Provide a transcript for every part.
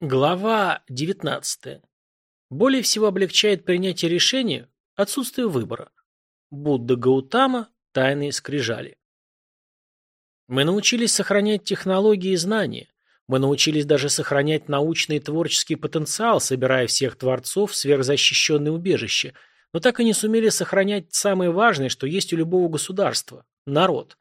Глава 19. Более всего облегчает принятие решения отсутствие выбора. Будда Гаутама, тайные скрижали. Мы научились сохранять технологии и знания. Мы научились даже сохранять научный и творческий потенциал, собирая всех творцов в сверхзащищенные убежища, но так и не сумели сохранять самое важное, что есть у любого государства – народ.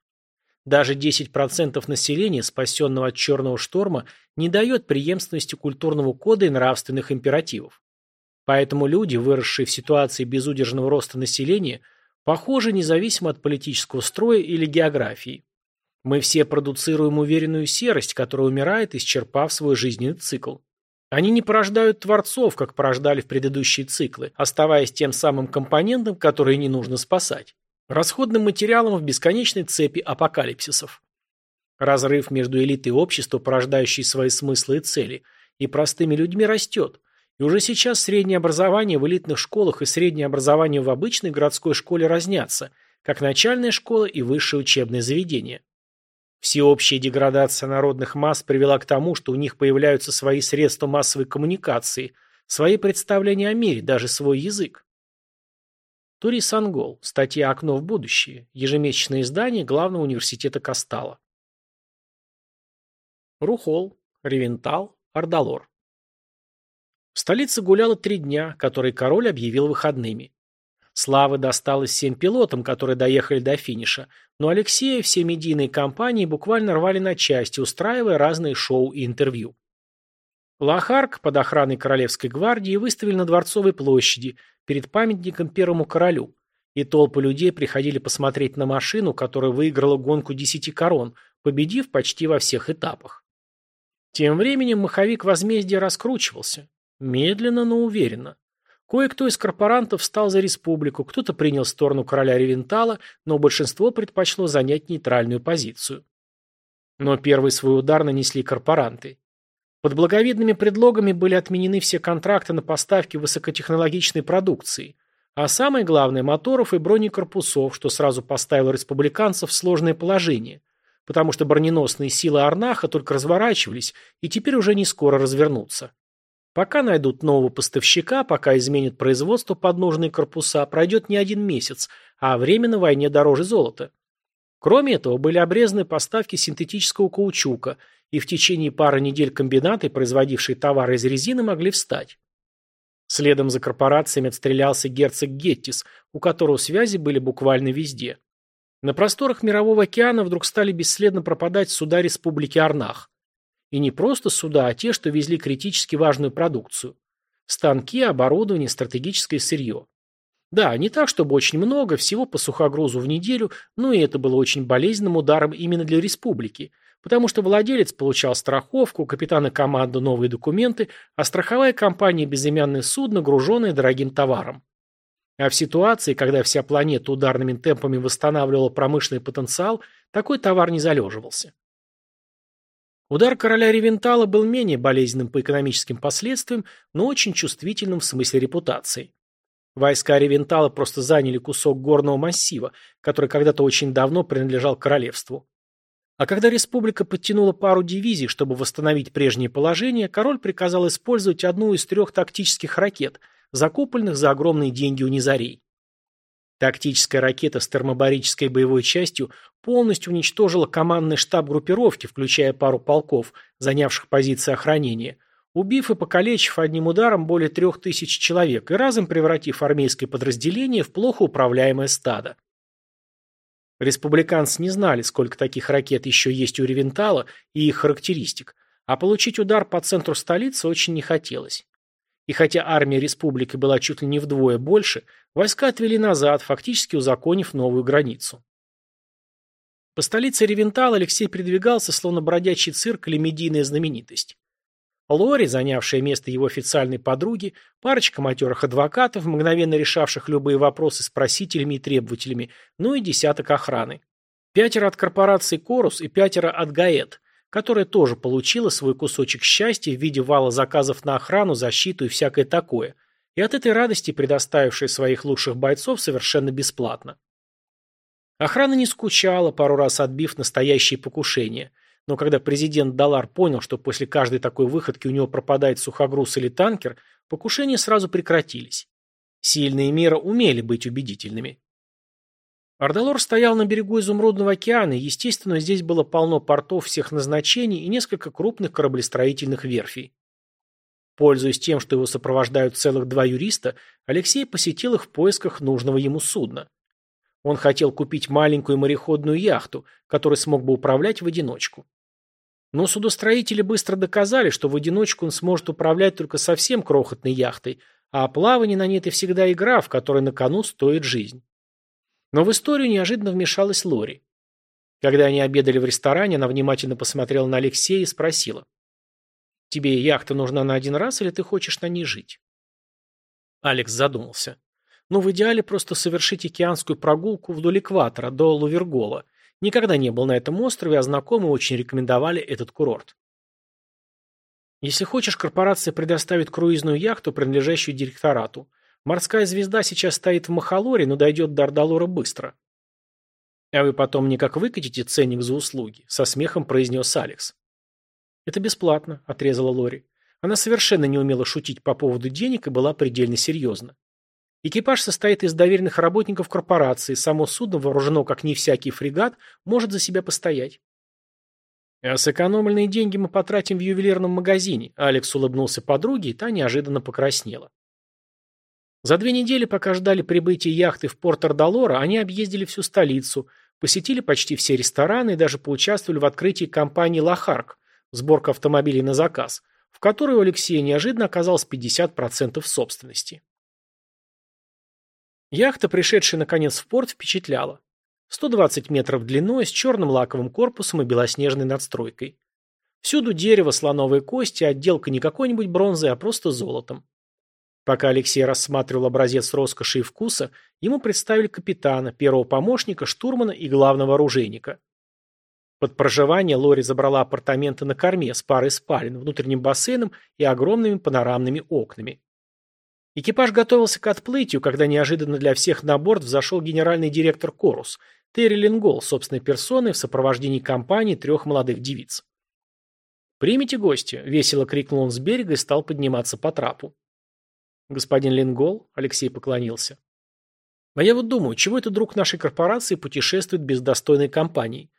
Даже 10% населения, спасенного от черного шторма, не дает преемственности культурного кода и нравственных императивов. Поэтому люди, выросшие в ситуации безудержного роста населения, похожи независимо от политического строя или географии. Мы все продуцируем уверенную серость, которая умирает, исчерпав свой жизненный цикл. Они не порождают творцов, как порождали в предыдущие циклы, оставаясь тем самым компонентом, который не нужно спасать расходным материалом в бесконечной цепи апокалипсисов. Разрыв между элитой общества, порождающей свои смыслы и цели, и простыми людьми растет, и уже сейчас среднее образование в элитных школах и среднее образование в обычной городской школе разнятся, как начальная школа и высшее учебное заведение. Всеобщая деградация народных масс привела к тому, что у них появляются свои средства массовой коммуникации, свои представления о мире, даже свой язык. Тури Сангол. Статья «Окно в будущее». Ежемесячное издание Главного университета Кастала. Рухол, Ревентал, Ардалор. В столице гуляло три дня, которые король объявил выходными. Славы досталось всем пилотам, которые доехали до финиша, но Алексея все медийные компании буквально рвали на части, устраивая разные шоу и интервью. Лохарк под охраной Королевской гвардии выставили на Дворцовой площади, перед памятником первому королю, и толпы людей приходили посмотреть на машину, которая выиграла гонку десяти корон, победив почти во всех этапах. Тем временем маховик возмездия раскручивался. Медленно, но уверенно. Кое-кто из корпорантов встал за республику, кто-то принял сторону короля Ревентала, но большинство предпочло занять нейтральную позицию. Но первый свой удар нанесли корпоранты. Под благовидными предлогами были отменены все контракты на поставки высокотехнологичной продукции, а самое главное – моторов и бронекорпусов, что сразу поставило республиканцев в сложное положение, потому что броненосные силы Арнаха только разворачивались и теперь уже не скоро развернутся. Пока найдут нового поставщика, пока изменят производство под нужные корпуса, пройдет не один месяц, а время на войне дороже золота. Кроме этого, были обрезаны поставки синтетического каучука – и в течение пары недель комбинаты, производившие товары из резины, могли встать. Следом за корпорациями отстрелялся герцог Геттис, у которого связи были буквально везде. На просторах Мирового океана вдруг стали бесследно пропадать суда Республики Арнах. И не просто суда, а те, что везли критически важную продукцию. Станки, оборудование, стратегическое сырье. Да, не так, чтобы очень много, всего по сухогрузу в неделю, но и это было очень болезненным ударом именно для республики – потому что владелец получал страховку, капитан и команда новые документы, а страховая компания безымянное судно, груженное дорогим товаром. А в ситуации, когда вся планета ударными темпами восстанавливала промышленный потенциал, такой товар не залеживался. Удар короля Ревентала был менее болезненным по экономическим последствиям, но очень чувствительным в смысле репутации. Войска Ревентала просто заняли кусок горного массива, который когда-то очень давно принадлежал королевству. А когда республика подтянула пару дивизий, чтобы восстановить прежнее положение, король приказал использовать одну из трех тактических ракет, закупленных за огромные деньги у низарей. Тактическая ракета с термобарической боевой частью полностью уничтожила командный штаб группировки, включая пару полков, занявших позиции охранения, убив и покалечив одним ударом более трех тысяч человек и разом превратив армейское подразделение в плохо управляемое стадо. Республиканцы не знали, сколько таких ракет еще есть у Ревентала и их характеристик, а получить удар по центру столицы очень не хотелось. И хотя армия республики была чуть ли не вдвое больше, войска отвели назад, фактически узаконив новую границу. По столице Ревентала Алексей передвигался, словно бродячий цирк или медийная знаменитость. Лори, занявшая место его официальной подруги, парочка матерых адвокатов, мгновенно решавших любые вопросы с просителями и требователями, ну и десяток охраны. Пятеро от корпорации «Корус» и пятеро от «Гаэт», которая тоже получила свой кусочек счастья в виде вала заказов на охрану, защиту и всякое такое, и от этой радости предоставившая своих лучших бойцов совершенно бесплатно. Охрана не скучала, пару раз отбив настоящие покушения – Но когда президент Далар понял, что после каждой такой выходки у него пропадает сухогруз или танкер, покушения сразу прекратились. Сильные меры умели быть убедительными. Ардалор стоял на берегу Изумрудного океана, и, естественно, здесь было полно портов всех назначений и несколько крупных кораблестроительных верфей. Пользуясь тем, что его сопровождают целых два юриста, Алексей посетил их в поисках нужного ему судна. Он хотел купить маленькую мореходную яхту, которой смог бы управлять в одиночку. Но судостроители быстро доказали, что в одиночку он сможет управлять только совсем крохотной яхтой, а плавание на ней – это всегда игра, в которой на кону стоит жизнь. Но в историю неожиданно вмешалась Лори. Когда они обедали в ресторане, она внимательно посмотрела на Алексея и спросила. «Тебе яхта нужна на один раз или ты хочешь на ней жить?» Алекс задумался. «Ну, в идеале просто совершить океанскую прогулку вдоль экватора, до Лувергола. Никогда не был на этом острове, а знакомые очень рекомендовали этот курорт». Если хочешь, корпорация предоставит круизную яхту, принадлежащую директорату. Морская звезда сейчас стоит в Махалоре, но дойдет до Ардалора быстро. А вы потом никак выкатите ценник за услуги, со смехом произнес Алекс. Это бесплатно, отрезала Лори. Она совершенно не умела шутить по поводу денег и была предельно серьезна. Экипаж состоит из доверенных работников корпорации, само судно, вооружено как не всякий фрегат, может за себя постоять. А сэкономленные деньги мы потратим в ювелирном магазине, Алекс улыбнулся подруге, и та неожиданно покраснела. За две недели, пока ждали прибытия яхты в порт Ардалора, они объездили всю столицу, посетили почти все рестораны и даже поучаствовали в открытии компании «Лохарк» сборка автомобилей на заказ, в которой у Алексея неожиданно оказалось 50% собственности. Яхта, пришедшая наконец в порт, впечатляла. 120 метров длиной, с черным лаковым корпусом и белоснежной надстройкой. Всюду дерево, слоновые кости, отделка не какой-нибудь бронзой, а просто золотом. Пока Алексей рассматривал образец роскоши и вкуса, ему представили капитана, первого помощника, штурмана и главного оружейника. Под проживание Лори забрала апартаменты на корме с парой спален, внутренним бассейном и огромными панорамными окнами. Экипаж готовился к отплытию, когда неожиданно для всех на борт взошел генеральный директор Корус, Терри Лингол, собственной персоной в сопровождении компании трех молодых девиц. «Примите гостя», — весело крикнул он с берега и стал подниматься по трапу. Господин Ленгол, Алексей поклонился. А я вот думаю, чего это друг нашей корпорации путешествует без достойной компании?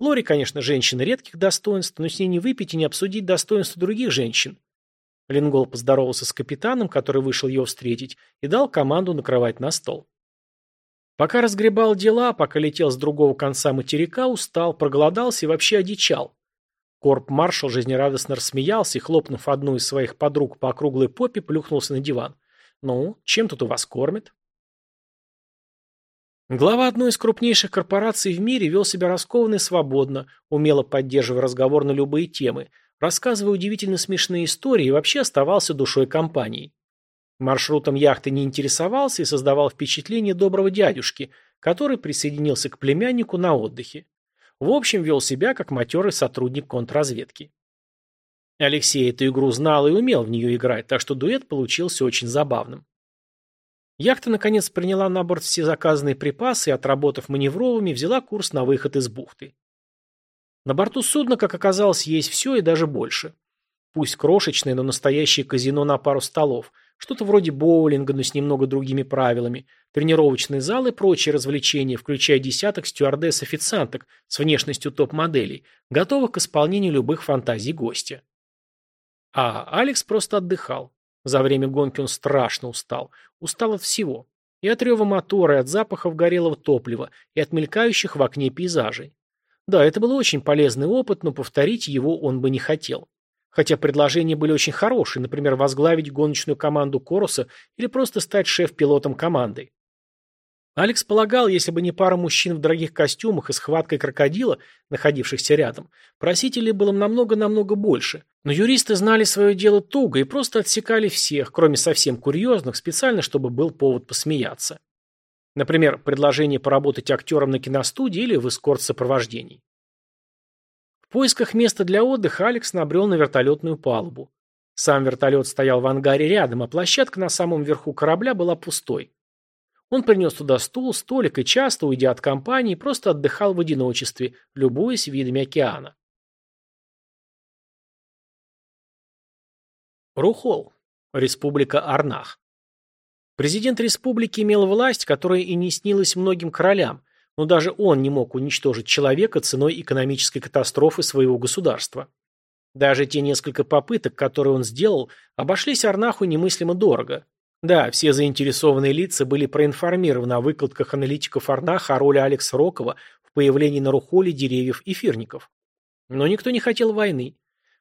Лори, конечно, женщина редких достоинств, но с ней не выпить и не обсудить достоинства других женщин. Ленгол поздоровался с капитаном, который вышел его встретить, и дал команду накрывать на стол. Пока разгребал дела, пока летел с другого конца материка, устал, проголодался и вообще одичал. Корп-маршал жизнерадостно рассмеялся и, хлопнув одну из своих подруг по округлой попе, плюхнулся на диван. «Ну, чем тут у вас кормят?» Глава одной из крупнейших корпораций в мире вел себя раскованно и свободно, умело поддерживая разговор на любые темы, рассказывая удивительно смешные истории и вообще оставался душой компании. Маршрутом яхты не интересовался и создавал впечатление доброго дядюшки, который присоединился к племяннику на отдыхе. В общем, вел себя как матерый сотрудник контрразведки. Алексей эту игру знал и умел в нее играть, так что дуэт получился очень забавным. Яхта, наконец, приняла на борт все заказанные припасы и, отработав маневровыми, взяла курс на выход из бухты. На борту судна, как оказалось, есть все и даже больше. Пусть крошечное, но настоящее казино на пару столов – что-то вроде боулинга, но с немного другими правилами, тренировочный зал и прочие развлечения, включая десяток стюардесс-официанток с внешностью топ-моделей, готовых к исполнению любых фантазий гостя. А Алекс просто отдыхал. За время гонки он страшно устал. Устал от всего. И от рева мотора, и от запахов горелого топлива, и от мелькающих в окне пейзажей. Да, это был очень полезный опыт, но повторить его он бы не хотел. Хотя предложения были очень хорошие, например, возглавить гоночную команду Коруса или просто стать шеф-пилотом команды. Алекс полагал, если бы не пара мужчин в дорогих костюмах и схваткой крокодила, находившихся рядом, просителей было намного-намного больше. Но юристы знали свое дело туго и просто отсекали всех, кроме совсем курьезных, специально, чтобы был повод посмеяться. Например, предложение поработать актером на киностудии или в эскорт-сопровождении. В поисках места для отдыха Алекс набрел на вертолетную палубу. Сам вертолет стоял в ангаре рядом, а площадка на самом верху корабля была пустой. Он принес туда стул, столик и часто, уйдя от компании, просто отдыхал в одиночестве, любуясь видами океана. Рухол. Республика Арнах. Президент республики имел власть, которая и не снилась многим королям, но даже он не мог уничтожить человека ценой экономической катастрофы своего государства. Даже те несколько попыток, которые он сделал, обошлись Арнаху немыслимо дорого. Да, все заинтересованные лица были проинформированы о выкладках аналитиков Арнаха о роли Алекса Рокова в появлении на Рухоле деревьев и фирников. Но никто не хотел войны.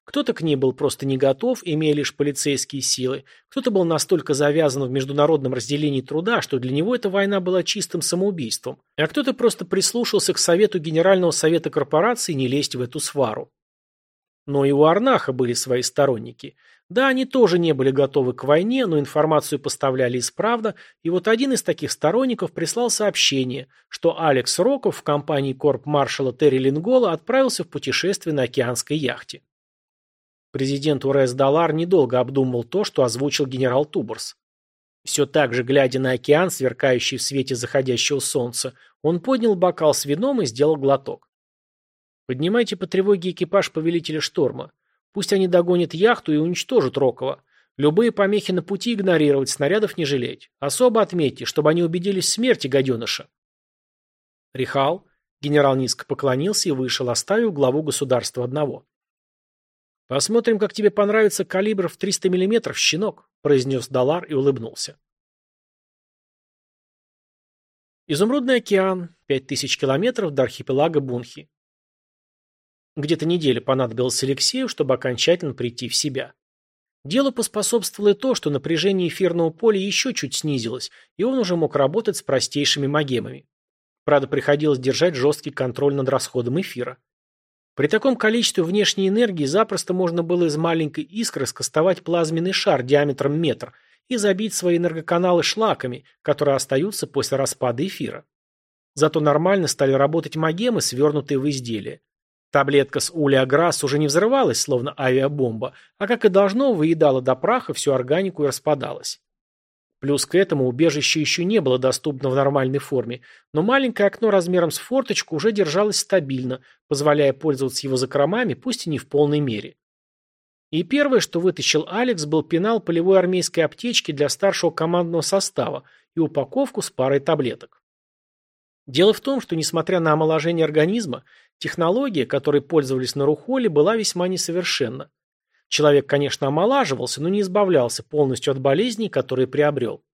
Кто-то к ней был просто не готов, имея лишь полицейские силы, кто-то был настолько завязан в международном разделении труда, что для него эта война была чистым самоубийством, а кто-то просто прислушался к совету Генерального совета корпорации не лезть в эту свару. Но и у Арнаха были свои сторонники. Да, они тоже не были готовы к войне, но информацию поставляли исправно, и вот один из таких сторонников прислал сообщение, что Алекс Роков в компании корп-маршала Терри Лингола отправился в путешествие на океанской яхте. Президент Урес Далар недолго обдумывал то, что озвучил генерал Туборс. Все так же, глядя на океан, сверкающий в свете заходящего солнца, он поднял бокал с вином и сделал глоток. «Поднимайте по тревоге экипаж повелителя шторма. Пусть они догонят яхту и уничтожат Рокова. Любые помехи на пути игнорировать, снарядов не жалеть. Особо отметьте, чтобы они убедились в смерти гаденыша». Рихал, генерал низко поклонился и вышел, оставив главу государства одного. «Посмотрим, как тебе понравится калибр в 300 мм, щенок», – произнес Далар и улыбнулся. Изумрудный океан, 5000 километров до архипелага Бунхи. Где-то неделя понадобилась Алексею, чтобы окончательно прийти в себя. Делу поспособствовало то, что напряжение эфирного поля еще чуть снизилось, и он уже мог работать с простейшими магемами. Правда, приходилось держать жесткий контроль над расходом эфира. При таком количестве внешней энергии запросто можно было из маленькой искры скостовать плазменный шар диаметром метр и забить свои энергоканалы шлаками, которые остаются после распада эфира. Зато нормально стали работать магемы, свернутые в изделие. Таблетка с улеограсс уже не взрывалась, словно авиабомба, а как и должно, выедала до праха всю органику и распадалась. Плюс к этому убежище еще не было доступно в нормальной форме, но маленькое окно размером с форточку уже держалось стабильно, позволяя пользоваться его закромами, пусть и не в полной мере. И первое, что вытащил Алекс, был пенал полевой армейской аптечки для старшего командного состава и упаковку с парой таблеток. Дело в том, что, несмотря на омоложение организма, технология, которой пользовались на Рухоле, была весьма несовершенна. Человек, конечно, омолаживался, но не избавлялся полностью от болезней, которые приобрел.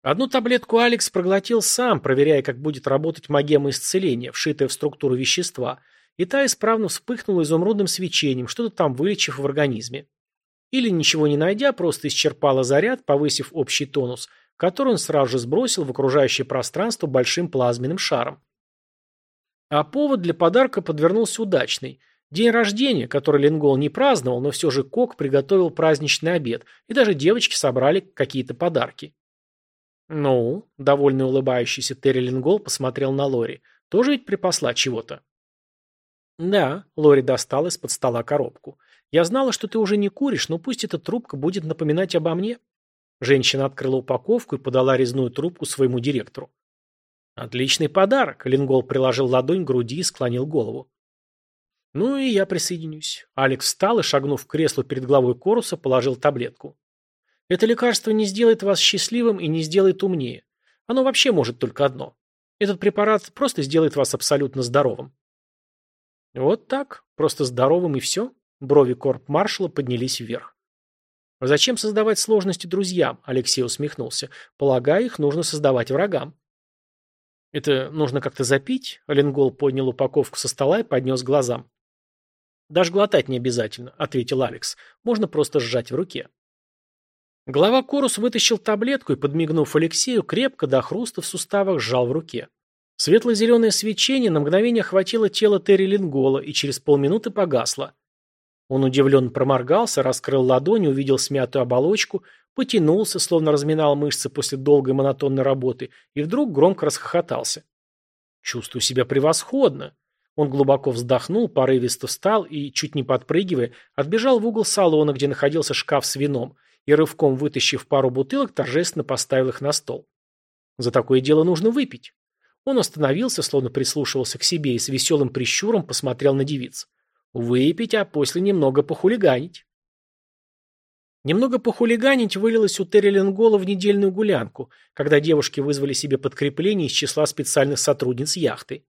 Одну таблетку Алекс проглотил сам, проверяя, как будет работать магема исцеления, вшитая в структуру вещества, и та исправно вспыхнула изумрудным свечением, что-то там вылечив в организме. Или, ничего не найдя, просто исчерпала заряд, повысив общий тонус, который он сразу же сбросил в окружающее пространство большим плазменным шаром. А повод для подарка подвернулся удачный. День рождения, который Ленгол не праздновал, но все же Кок приготовил праздничный обед, и даже девочки собрали какие-то подарки. «Ну?» – довольно улыбающийся Терри Ленгол посмотрел на Лори. «Тоже ведь припасла чего-то?» «Да», – Лори достала из-под стола коробку. «Я знала, что ты уже не куришь, но пусть эта трубка будет напоминать обо мне». Женщина открыла упаковку и подала резную трубку своему директору. «Отличный подарок», – Ленгол приложил ладонь к груди и склонил голову. Ну и я присоединюсь. Алекс встал и, шагнув в кресло перед главой Коруса, положил таблетку. Это лекарство не сделает вас счастливым и не сделает умнее. Оно вообще может только одно. Этот препарат просто сделает вас абсолютно здоровым. Вот так, просто здоровым и все. Брови корп-маршала поднялись вверх. «Зачем создавать сложности друзьям?» – Алексей усмехнулся. «Полагаю, их нужно создавать врагам». «Это нужно как-то запить?» – Оленгол поднял упаковку со стола и поднес глазам. «Даже глотать не обязательно», — ответил Алекс. «Можно просто сжать в руке». Глава Корус вытащил таблетку и, подмигнув Алексею, крепко до хруста в суставах сжал в руке. Светло-зеленое свечение на мгновение охватило тело Терри Лингола и через полминуты погасло. Он удивленно проморгался, раскрыл ладони, увидел смятую оболочку, потянулся, словно разминал мышцы после долгой монотонной работы, и вдруг громко расхохотался. «Чувствую себя превосходно. Он глубоко вздохнул, порывисто встал и, чуть не подпрыгивая, отбежал в угол салона, где находился шкаф с вином, и, рывком вытащив пару бутылок, торжественно поставил их на стол. За такое дело нужно выпить. Он остановился, словно прислушивался к себе и с веселым прищуром посмотрел на девиц. Выпить, а после немного похулиганить. Немного похулиганить вылилось у Терри Ленгола в недельную гулянку, когда девушки вызвали себе подкрепление из числа специальных сотрудниц яхты.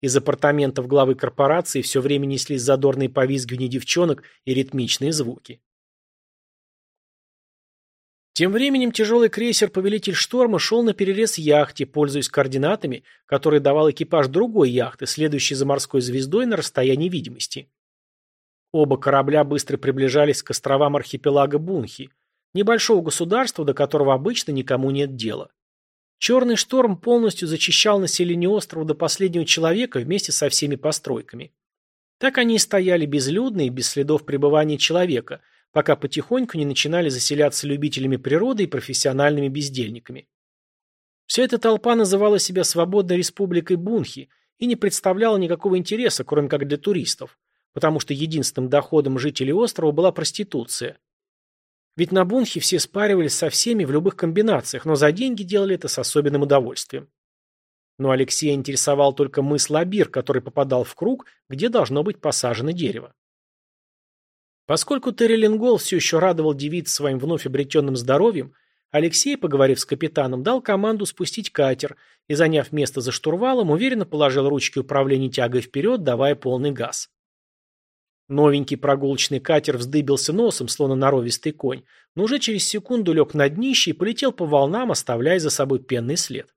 Из апартаментов главы корпорации все время неслись задорные повизгивания девчонок и ритмичные звуки. Тем временем тяжелый крейсер «Повелитель шторма» шел на перерез яхте, пользуясь координатами, которые давал экипаж другой яхты, следующей за морской звездой на расстоянии видимости. Оба корабля быстро приближались к островам архипелага Бунхи, небольшого государства, до которого обычно никому нет дела. Черный шторм полностью зачищал население острова до последнего человека вместе со всеми постройками. Так они и стояли безлюдные, без следов пребывания человека, пока потихоньку не начинали заселяться любителями природы и профессиональными бездельниками. Вся эта толпа называла себя Свободной Республикой Бунхи и не представляла никакого интереса, кроме как для туристов потому что единственным доходом жителей острова была проституция. Ведь на Бунхе все спаривались со всеми в любых комбинациях, но за деньги делали это с особенным удовольствием. Но Алексея интересовал только мыс Лабир, который попадал в круг, где должно быть посажено дерево. Поскольку Террелингол все еще радовал девиц своим вновь обретенным здоровьем, Алексей, поговорив с капитаном, дал команду спустить катер и, заняв место за штурвалом, уверенно положил ручки управления тягой вперед, давая полный газ. Новенький прогулочный катер вздыбился носом, словно норовистый конь, но уже через секунду лег на днище и полетел по волнам, оставляя за собой пенный след.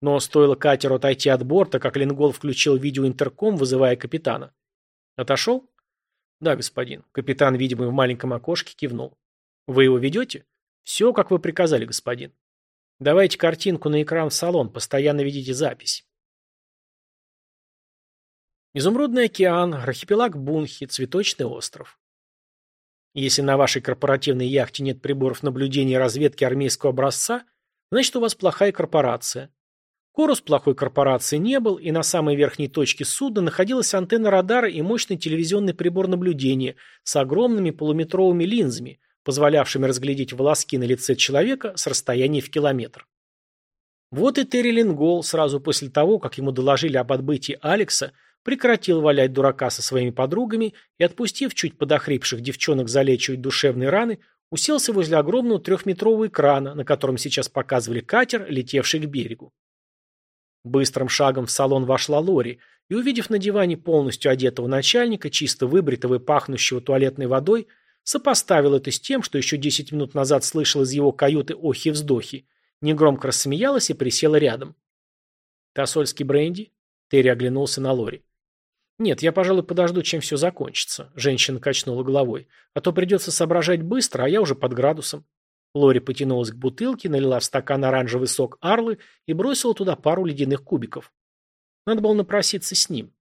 Но стоило катеру отойти от борта, как Ленгол включил видеоинтерком, вызывая капитана. «Отошел?» «Да, господин». Капитан, видимо, в маленьком окошке кивнул. «Вы его ведете?» «Все, как вы приказали, господин». «Давайте картинку на экран в салон, постоянно ведите запись». Изумрудный океан, архипелаг Бунхи, цветочный остров. Если на вашей корпоративной яхте нет приборов наблюдения и разведки армейского образца, значит у вас плохая корпорация. Корус плохой корпорации не был, и на самой верхней точке судна находилась антенна радара и мощный телевизионный прибор наблюдения с огромными полуметровыми линзами, позволявшими разглядеть волоски на лице человека с расстояния в километр. Вот и Терри Лингол сразу после того, как ему доложили об отбытии Алекса, прекратил валять дурака со своими подругами и, отпустив чуть подохрипших девчонок залечивать душевные раны, уселся возле огромного трехметрового экрана, на котором сейчас показывали катер, летевший к берегу. Быстрым шагом в салон вошла Лори и, увидев на диване полностью одетого начальника, чисто выбритого и пахнущего туалетной водой, сопоставил это с тем, что еще десять минут назад слышал из его каюты охи-вздохи, негромко рассмеялась и присела рядом. «Тосольский бренди?» Терри оглянулся на Лори. «Нет, я, пожалуй, подожду, чем все закончится», – женщина качнула головой. «А то придется соображать быстро, а я уже под градусом». Лори потянулась к бутылке, налила в стакан оранжевый сок Арлы и бросила туда пару ледяных кубиков. Надо было напроситься с ним.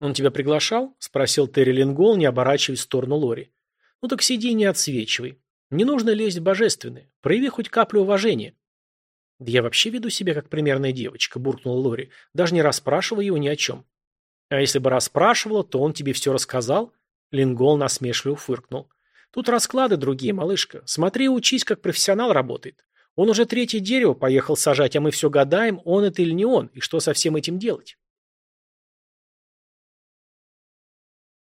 «Он тебя приглашал?» – спросил Терри Лингол, не оборачиваясь в сторону Лори. «Ну так сиди и не отсвечивай. Не нужно лезть в божественное. Прояви хоть каплю уважения». «Да я вообще веду себя как примерная девочка», – буркнула Лори. «Даже не расспрашивая его ни о чем». А если бы расспрашивала, то он тебе все рассказал? Лингол насмешливо фыркнул. Тут расклады другие, малышка. Смотри учись, как профессионал работает. Он уже третье дерево поехал сажать, а мы все гадаем, он это или не он, и что со всем этим делать.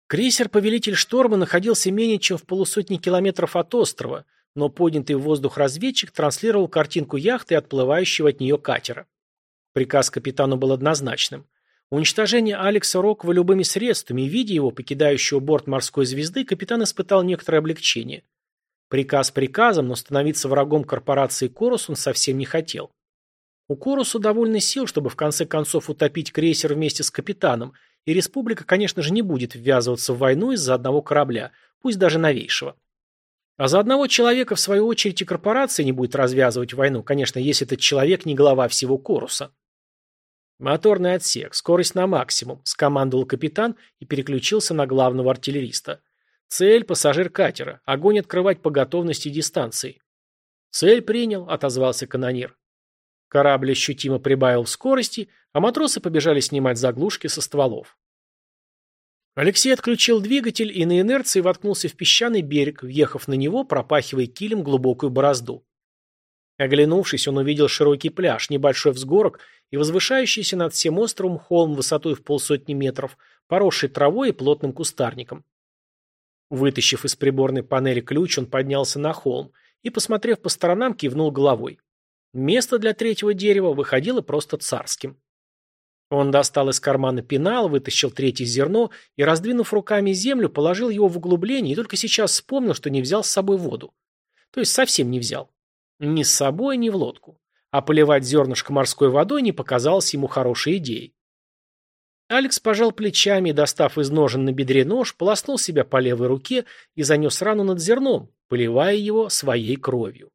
Крейсер «Повелитель шторма» находился менее чем в полусотни километров от острова, но поднятый в воздух разведчик транслировал картинку яхты и отплывающего от нее катера. Приказ капитану был однозначным. Уничтожение Алекса Роква любыми средствами, видя его, покидающего борт морской звезды, капитан испытал некоторое облегчение. Приказ приказом, но становиться врагом корпорации Корус он совсем не хотел. У Корусу довольно сил, чтобы в конце концов утопить крейсер вместе с капитаном, и республика, конечно же, не будет ввязываться в войну из-за одного корабля, пусть даже новейшего. А за одного человека, в свою очередь, и корпорация не будет развязывать войну, конечно, если этот человек не глава всего Коруса. «Моторный отсек, скорость на максимум», – скомандовал капитан и переключился на главного артиллериста. «Цель – пассажир катера. Огонь открывать по готовности дистанции». «Цель принял», – отозвался канонир. Корабль ощутимо прибавил в скорости, а матросы побежали снимать заглушки со стволов. Алексей отключил двигатель и на инерции воткнулся в песчаный берег, въехав на него, пропахивая килем глубокую борозду. Оглянувшись, он увидел широкий пляж, небольшой взгорок и возвышающийся над всем островом холм высотой в полсотни метров, поросший травой и плотным кустарником. Вытащив из приборной панели ключ, он поднялся на холм и, посмотрев по сторонам, кивнул головой. Место для третьего дерева выходило просто царским. Он достал из кармана пенал, вытащил третье зерно и, раздвинув руками землю, положил его в углубление и только сейчас вспомнил, что не взял с собой воду. То есть совсем не взял. Ни с собой, ни в лодку. А поливать зернышко морской водой не показалось ему хорошей идеей. Алекс пожал плечами и, достав из ножен на бедре нож, полоснул себя по левой руке и занес рану над зерном, поливая его своей кровью.